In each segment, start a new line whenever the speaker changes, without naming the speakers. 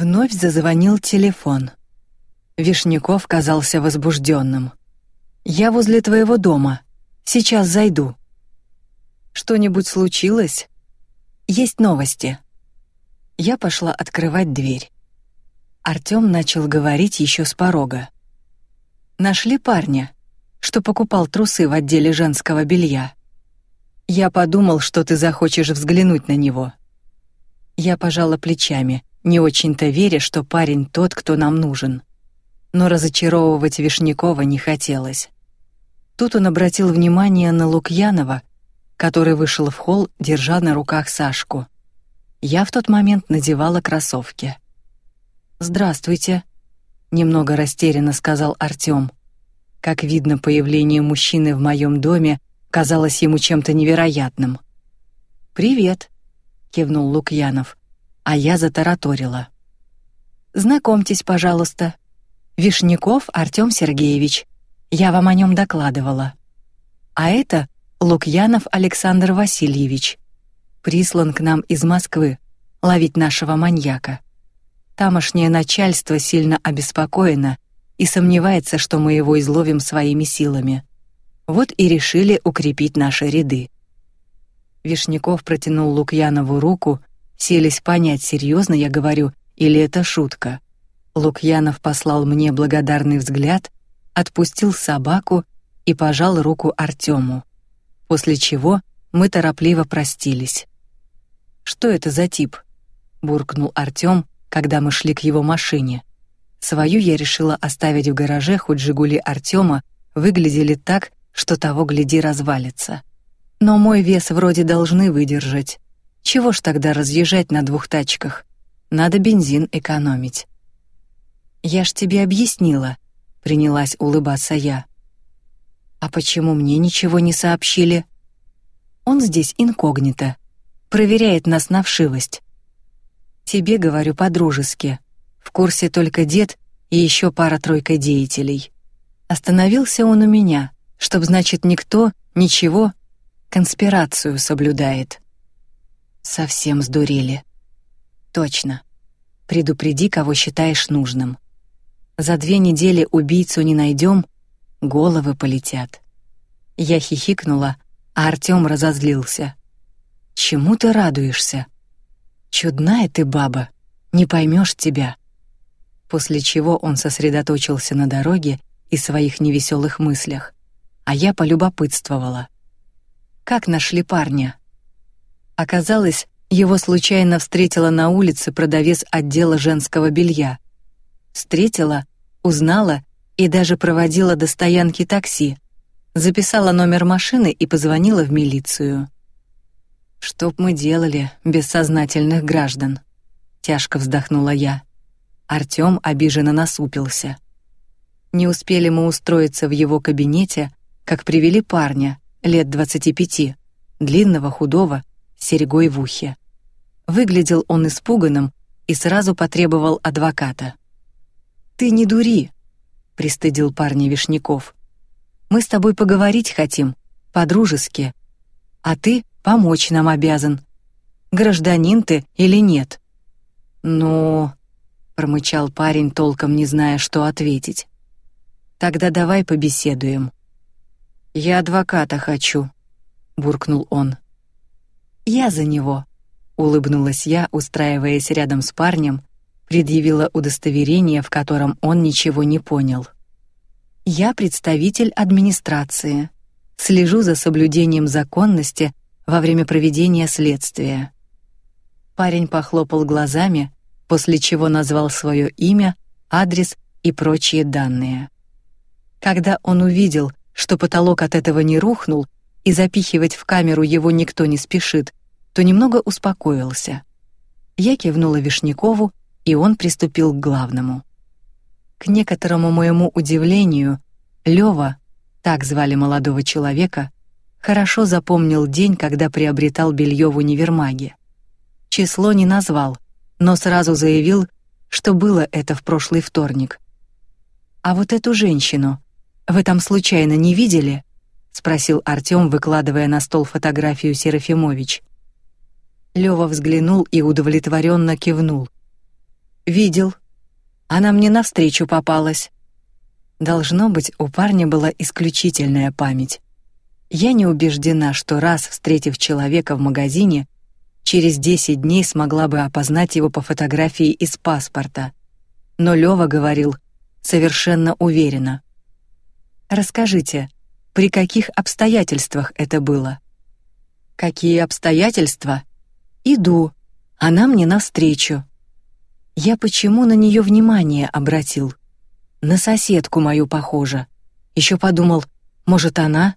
Вновь зазвонил телефон. Вишняков казался возбужденным. «Я возле твоего дома. Сейчас зайду». «Что-нибудь случилось?» «Есть новости». Я пошла открывать дверь. Артём начал говорить еще с порога. «Нашли парня, что покупал трусы в отделе женского белья. Я подумал, что ты захочешь взглянуть на него». Я пожала плечами, не очень-то веря, что парень тот, кто нам нужен. Но разочаровывать Вишнякова не хотелось. Тут он обратил внимание на Лукьянова, который вышел в холл, держа на руках Сашку. Я в тот момент надевала кроссовки. «Здравствуйте», — немного растерянно сказал Артём. Как видно, появление мужчины в моем доме казалось ему чем-то невероятным. «Привет», — кивнул Лукьянов а я затараторила. Знакомьтесь, пожалуйста. Вишняков Артём Сергеевич. Я вам о нем докладывала. А это Лукьянов Александр Васильевич. Прислан к нам из Москвы ловить нашего маньяка. Тамошнее начальство сильно обеспокоено и сомневается, что мы его изловим своими силами. Вот и решили укрепить наши ряды. Вишняков протянул Лукьянову руку, селись понять, серьезно я говорю или это шутка. Лукьянов послал мне благодарный взгляд, отпустил собаку и пожал руку Артему. После чего мы торопливо простились. Что это за тип? буркнул Артем, когда мы шли к его машине. Свою я решила оставить в гараже, хоть Жигули Артема выглядели так, что того гляди развалится. Но мой вес вроде должны выдержать. Чего ж тогда разъезжать на двух тачках? Надо бензин экономить. Я ж тебе объяснила, принялась улыбаться я. А почему мне ничего не сообщили? Он здесь инкогнито, проверяет нас на вшивость. Тебе говорю по-дружески. В курсе только дед и еще пара-тройка деятелей. Остановился он у меня, чтоб значит никто ничего конспирацию соблюдает. Совсем сдурели. Точно. Предупреди, кого считаешь нужным. За две недели убийцу не найдем, головы полетят. Я хихикнула, а Артём разозлился. Чему ты радуешься? Чудная ты баба, не поймешь тебя. После чего он сосредоточился на дороге и своих невеселых мыслях, а я полюбопытствовала. Как нашли парня? Оказалось, его случайно встретила на улице продавец отдела женского белья. Встретила, узнала и даже проводила до стоянки такси. Записала номер машины и позвонила в милицию. Что б мы делали без сознательных граждан? Тяжко вздохнула я. Артём обиженно насупился. Не успели мы устроиться в его кабинете, как привели парня лет двадцати пяти, длинного, худого, серьгой в ухе. Выглядел он испуганным и сразу потребовал адвоката. Ты не дури, пристыдил парня Вишняков. Мы с тобой поговорить хотим, по-дружески. А ты помочь нам обязан. Гражданин ты или нет? Ну, промычал парень, толком не зная, что ответить. Тогда давай побеседуем. Я адвоката хочу, буркнул он. Я за него, улыбнулась я, устраиваясь рядом с парнем, предъявила удостоверение, в котором он ничего не понял. Я представитель администрации. Слежу за соблюдением законности во время проведения следствия. Парень похлопал глазами, после чего назвал свое имя, адрес и прочие данные. Когда он увидел, что потолок от этого не рухнул, и запихивать в камеру его никто не спешит, то немного успокоился. Я кивнула Вишнякову, и он приступил к главному. К некоторому моему удивлению, Лёва, так звали молодого человека, хорошо запомнил день, когда приобретал белье в универмаге. Число не назвал, но сразу заявил, что было это в прошлый вторник. А вот эту женщину вы там случайно не видели? спросил Артём, выкладывая на стол фотографию Серафимович. Лёва взглянул и удовлетворенно кивнул. Видел. Она мне навстречу попалась. Должно быть, у парня была исключительная память. Я не убеждена, что раз встретив человека в магазине, через 10 дней смогла бы опознать его по фотографии из паспорта. Но Лёва говорил совершенно уверенно. Расскажите, при каких обстоятельствах это было? Какие обстоятельства? Иду. Она мне навстречу. Я почему на нее внимание обратил? На соседку мою похожа. Еще подумал, может, она?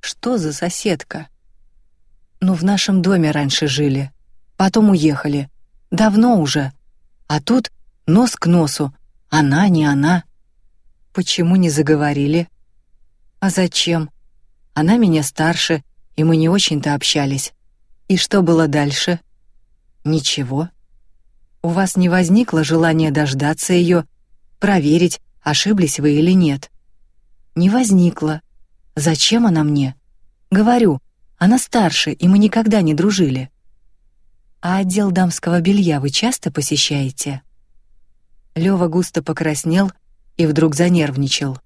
Что за соседка? Ну, в нашем доме раньше жили. Потом уехали. Давно уже. А тут нос к носу. Она, не она. Почему не заговорили? А зачем? Она меня старше, и мы не очень-то общались. И что было дальше? Ничего. У вас не возникло желания дождаться ее проверить, ошиблись вы или нет. Не возникло. Зачем она мне? Говорю, она старше, и мы никогда не дружили. А отдел дамского белья вы часто посещаете? Лёва густо покраснел и вдруг занервничал.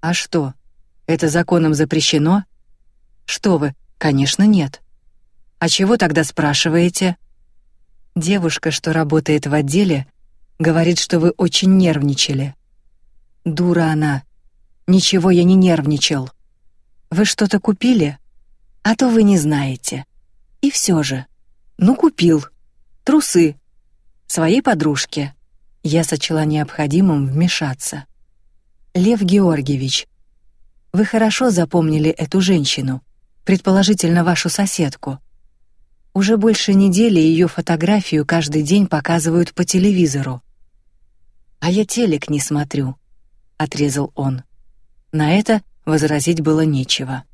А что? Это законом запрещено? Что вы? Конечно, нет. А чего тогда спрашиваете? Девушка, что работает в отделе, Говорит, что вы очень нервничали. Дура она. Ничего я не нервничал. Вы что-то купили? А то вы не знаете. И все же. Ну, купил. Трусы. Своей подружке. Я сочла необходимым вмешаться. Лев Георгиевич, вы хорошо запомнили эту женщину, предположительно вашу соседку. Уже больше недели ее фотографию каждый день показывают по телевизору. А я телек не смотрю, отрезал он. На это возразить было нечего.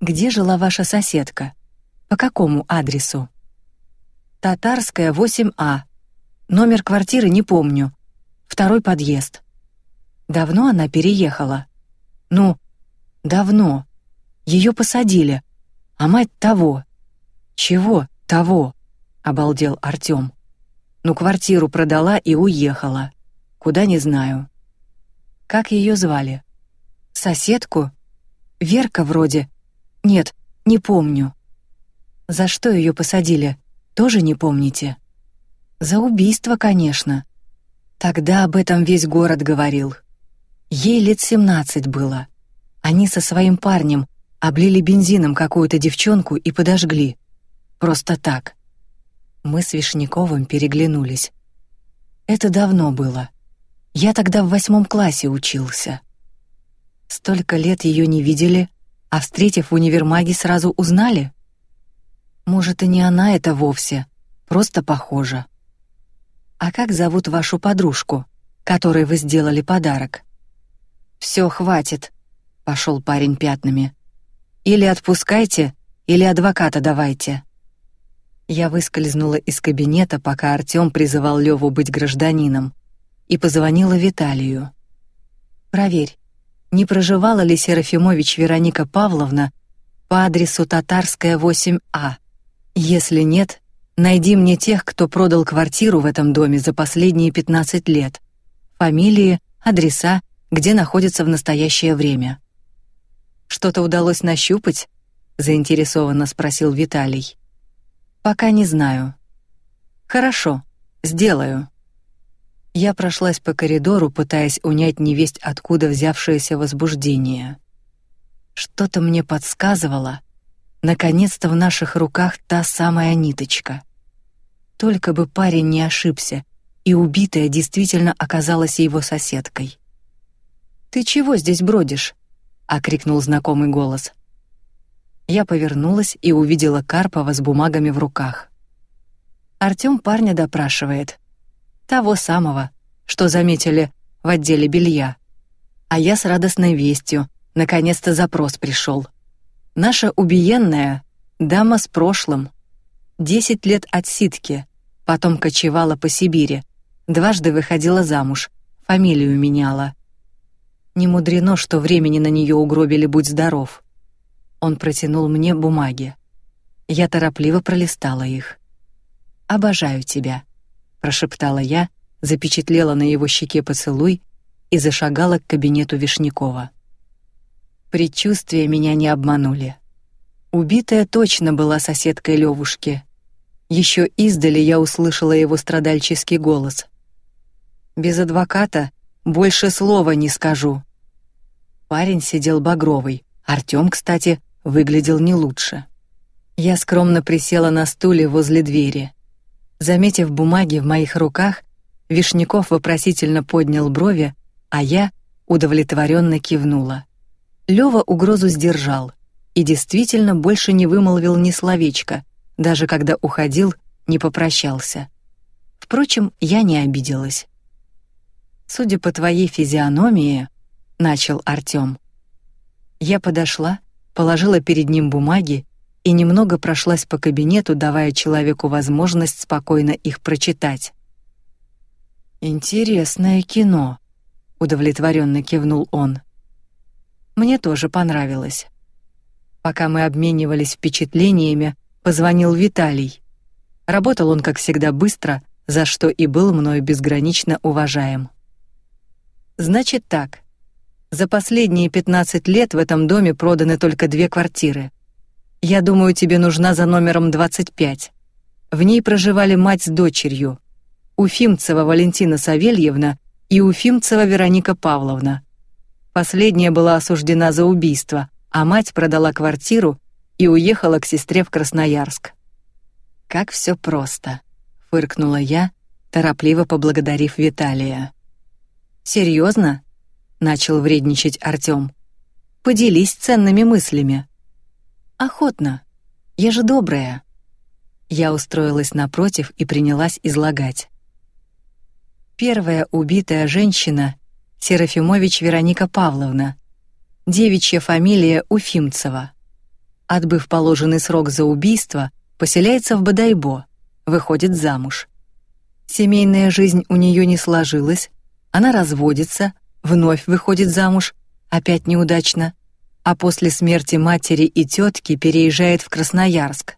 Где жила ваша соседка? По какому адресу? Татарская 8А. Номер квартиры не помню. Второй подъезд. Давно она переехала. Ну, давно. Ее посадили. А мать того. Чего того? обалдел Артём. Ну квартиру продала и уехала. Куда не знаю. Как ее звали? Соседку? Верка вроде. Нет, не помню. За что ее посадили? Тоже не помните? За убийство, конечно. Тогда об этом весь город говорил. Ей лет семнадцать было. Они со своим парнем облили бензином какую-то девчонку и подожгли. Просто так. Мы с Вишняковым переглянулись. Это давно было. Я тогда в восьмом классе учился. Столько лет ее не видели, а встретив в универмаге сразу узнали? Может, и не она это вовсе, просто похожа. А как зовут вашу подружку, которой вы сделали подарок? Все, хватит, пошел парень пятнами. Или отпускайте, или адвоката давайте. Я выскользнула из кабинета, пока Артём призывал Леву быть гражданином и позвонила Виталию. Проверь, не проживала ли Серафимович Вероника Павловна по адресу Татарская 8А. Если нет, найди мне тех, кто продал квартиру в этом доме за последние 15 лет. Фамилии, адреса, где находятся в настоящее время. Что-то удалось нащупать? заинтересованно спросил Виталий. Пока не знаю. Хорошо, сделаю. Я прошлась по коридору, пытаясь унять невесть откуда взявшееся возбуждение. Что-то мне подсказывало, наконец-то в наших руках та самая ниточка. Только бы парень не ошибся, и убитая действительно оказалась его соседкой. Ты чего здесь бродишь? окрикнул знакомый голос. Я повернулась и увидела Карпова с бумагами в руках. Артём парня допрашивает. Того самого, что заметили в отделе белья. А я с радостной вестью, наконец-то запрос пришел. Наша убиенная дама с прошлым. Десять лет отсидки, потом кочевала по Сибири, дважды выходила замуж, фамилию меняла. Не мудрено, что времени на нее угробили, будь здоров. Он протянул мне бумаги. Я торопливо пролистала их. Обожаю тебя. прошептала я, запечатлела на его щеке поцелуй и зашагала к кабинету Вишнякова. Предчувствия меня не обманули. Убитая точно была соседкой Левушки. Еще издали я услышала его страдальческий голос. Без адвоката больше слова не скажу. Парень сидел багровый. Артём, кстати, выглядел не лучше. Я скромно присела на стуле возле двери. Заметив бумаги в моих руках, Вишняков вопросительно поднял брови, а я удовлетворенно кивнула. Лёва угрозу сдержал и действительно больше не вымолвил ни словечка, даже когда уходил, не попрощался. Впрочем, я не обиделась. Судя по твоей физиономии, начал Артём. Я подошла, положила перед ним бумаги и немного прошлась по кабинету, давая человеку возможность спокойно их прочитать. Интересное кино, удовлетворенно кивнул он. Мне тоже понравилось. Пока мы обменивались впечатлениями, позвонил Виталий. Работал он, как всегда, быстро, за что и был мною безгранично уважаем. Значит так. За последние 15 лет в этом доме проданы только две квартиры. Я думаю, тебе нужна за номером 25. В ней проживали мать с дочерью, Уфимцева Валентина Савельевна и Уфимцева Вероника Павловна. Последняя была осуждена за убийство, а мать продала квартиру и уехала к сестре в Красноярск. Как все просто, фыркнула я, торопливо поблагодарив Виталия. Серьезно? Начал вредничать Артём. Поделись ценными мыслями. Охотно. Я же добрая. Я устроилась напротив и принялась излагать. Первая убитая женщина Серафимович Вероника Павловна. Девичья фамилия Уфимцева. Отбыв положенный срок за убийство, поселяется в Бадайбо, выходит замуж. Семейная жизнь у нее не сложилась, она разводится, вновь выходит замуж, опять неудачно, а после смерти матери и тетки переезжает в Красноярск.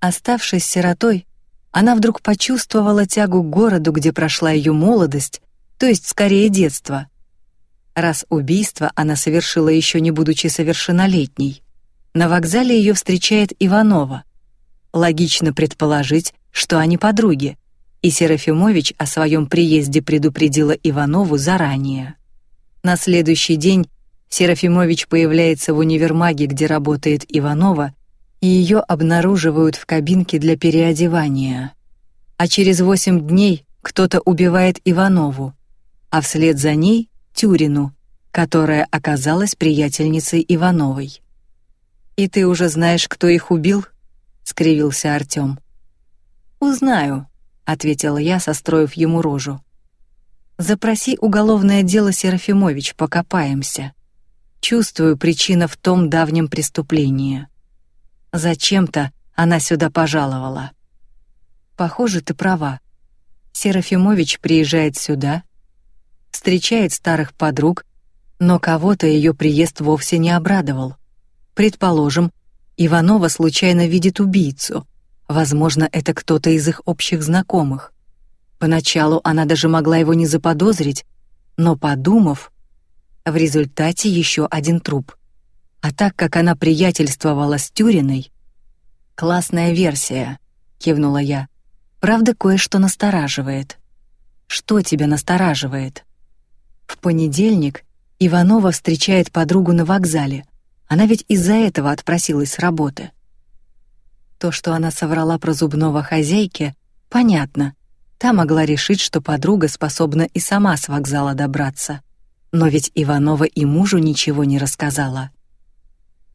Оставшись сиротой, она вдруг почувствовала тягу к городу, где прошла ее молодость, то есть скорее детство. Раз убийство она совершила еще не будучи совершеннолетней. На вокзале ее встречает Иванова. Логично предположить, что они подруги и Серафимович о своем приезде предупредила Иванову заранее. На следующий день Серафимович появляется в универмаге, где работает Иванова, и ее обнаруживают в кабинке для переодевания. А через восемь дней кто-то убивает Иванову, а вслед за ней Тюрину, которая оказалась приятельницей Ивановой. И ты уже знаешь, кто их убил? скривился Артём. Узнаю, ответила я, состроив ему рожу. Запроси уголовное дело Серафимович, покопаемся. Чувствую, причина в том давнем преступлении. Зачем-то она сюда пожаловала. Похоже, ты права. Серафимович приезжает сюда, встречает старых подруг, но кого-то ее приезд вовсе не обрадовал. Предположим, Иванова случайно видит убийцу, Возможно, это кто-то из их общих знакомых. Поначалу она даже могла его не заподозрить, но подумав, в результате еще один труп. А так как она приятельствовала с Тюриной, классная версия, кивнула я. Правда, кое-что настораживает. Что тебя настораживает? В понедельник Иванова встречает подругу на вокзале. Она ведь из-за этого отпросилась с работы. То, что она соврала про зубного хозяйки, понятно. Та могла решить, что подруга способна и сама с вокзала добраться. Но ведь Иванова и мужу ничего не рассказала.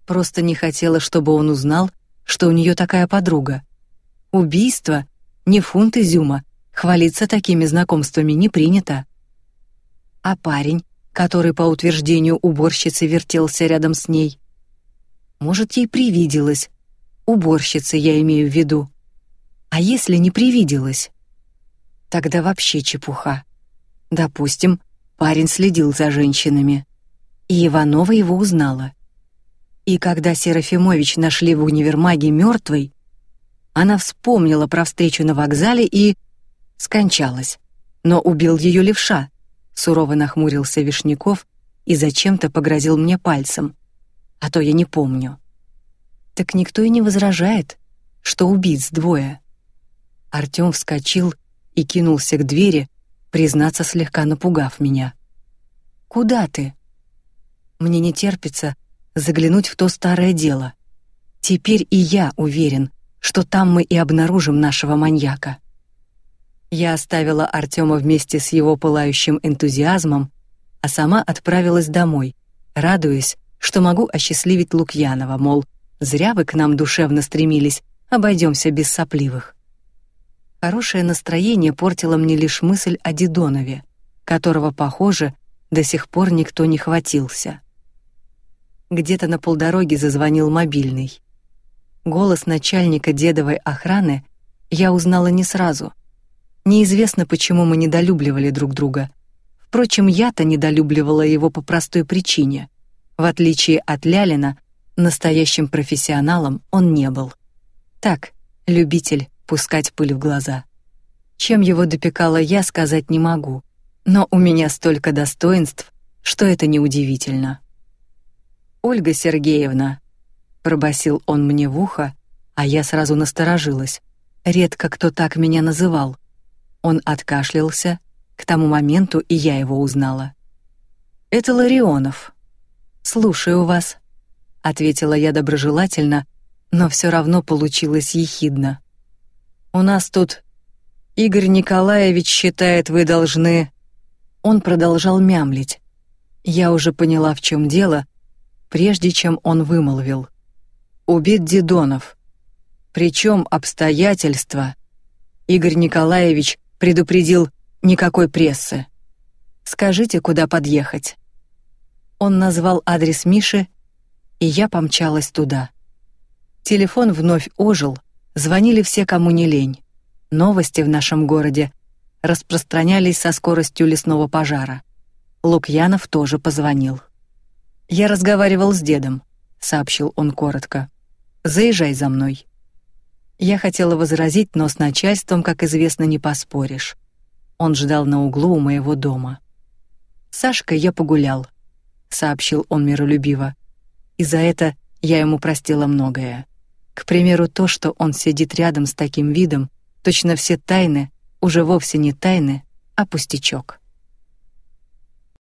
Просто не хотела, чтобы он узнал, что у нее такая подруга. Убийство не фунт изюма, хвалиться такими знакомствами не принято. А парень, который по утверждению уборщицы вертелся рядом с ней, может, ей привиделось, Уборщицы я имею в виду. А если не привиделось? Тогда вообще чепуха. Допустим, парень следил за женщинами, и Иванова его узнала. И когда Серафимович нашли в универмаге мертвой, она вспомнила про встречу на вокзале и скончалась. Но убил ее левша. Сурово нахмурился Вишняков и зачем-то погрозил мне пальцем. А то я не помню. Так никто и не возражает, что убийц двое. Артём вскочил и кинулся к двери, признаться слегка напугав меня. Куда ты? Мне не терпится заглянуть в то старое дело. Теперь и я уверен, что там мы и обнаружим нашего маньяка. Я оставила Артема вместе с его пылающим энтузиазмом, а сама отправилась домой, радуясь, что могу осчастливить Лукьянова, мол, зря вы к нам душевно стремились, обойдемся без сопливых. Хорошее настроение портило мне лишь мысль о Дидонове, которого, похоже, до сих пор никто не хватился. Где-то на полдороге зазвонил мобильный. Голос начальника дедовой охраны я узнала не сразу. Неизвестно, почему мы недолюбливали друг друга. Впрочем, я-то недолюбливала его по простой причине. В отличие от Лялина, настоящим профессионалом он не был. Так, любитель пускать пыль в глаза. Чем его допекала я, сказать не могу, но у меня столько достоинств, что это неудивительно. Ольга Сергеевна, пробасил он мне в ухо, а я сразу насторожилась. Редко кто так меня называл. Он откашлялся, к тому моменту и я его узнала. Это Ларионов. Слушаю вас, ответила я доброжелательно, но все равно получилось ехидно. У нас тут Игорь Николаевич считает, вы должны. Он продолжал мямлить. Я уже поняла, в чем дело, прежде чем он вымолвил: "Убит Дидонов. Причем обстоятельства. Игорь Николаевич предупредил никакой прессы. Скажите, куда подъехать". Он назвал адрес Миши, и я помчалась туда. Телефон вновь ожил, Звонили все, кому не лень. Новости в нашем городе распространялись со скоростью лесного пожара. Лукьянов тоже позвонил. Я разговаривал с дедом, сообщил он коротко. Заезжай за мной. Я хотела возразить, но с начальством, как известно, не поспоришь. Он ждал на углу у моего дома. Сашка, я погулял, сообщил он миролюбиво. И за это я ему простила многое. К примеру, то, что он сидит рядом с таким видом, точно все тайны уже вовсе не тайны, а пустячок.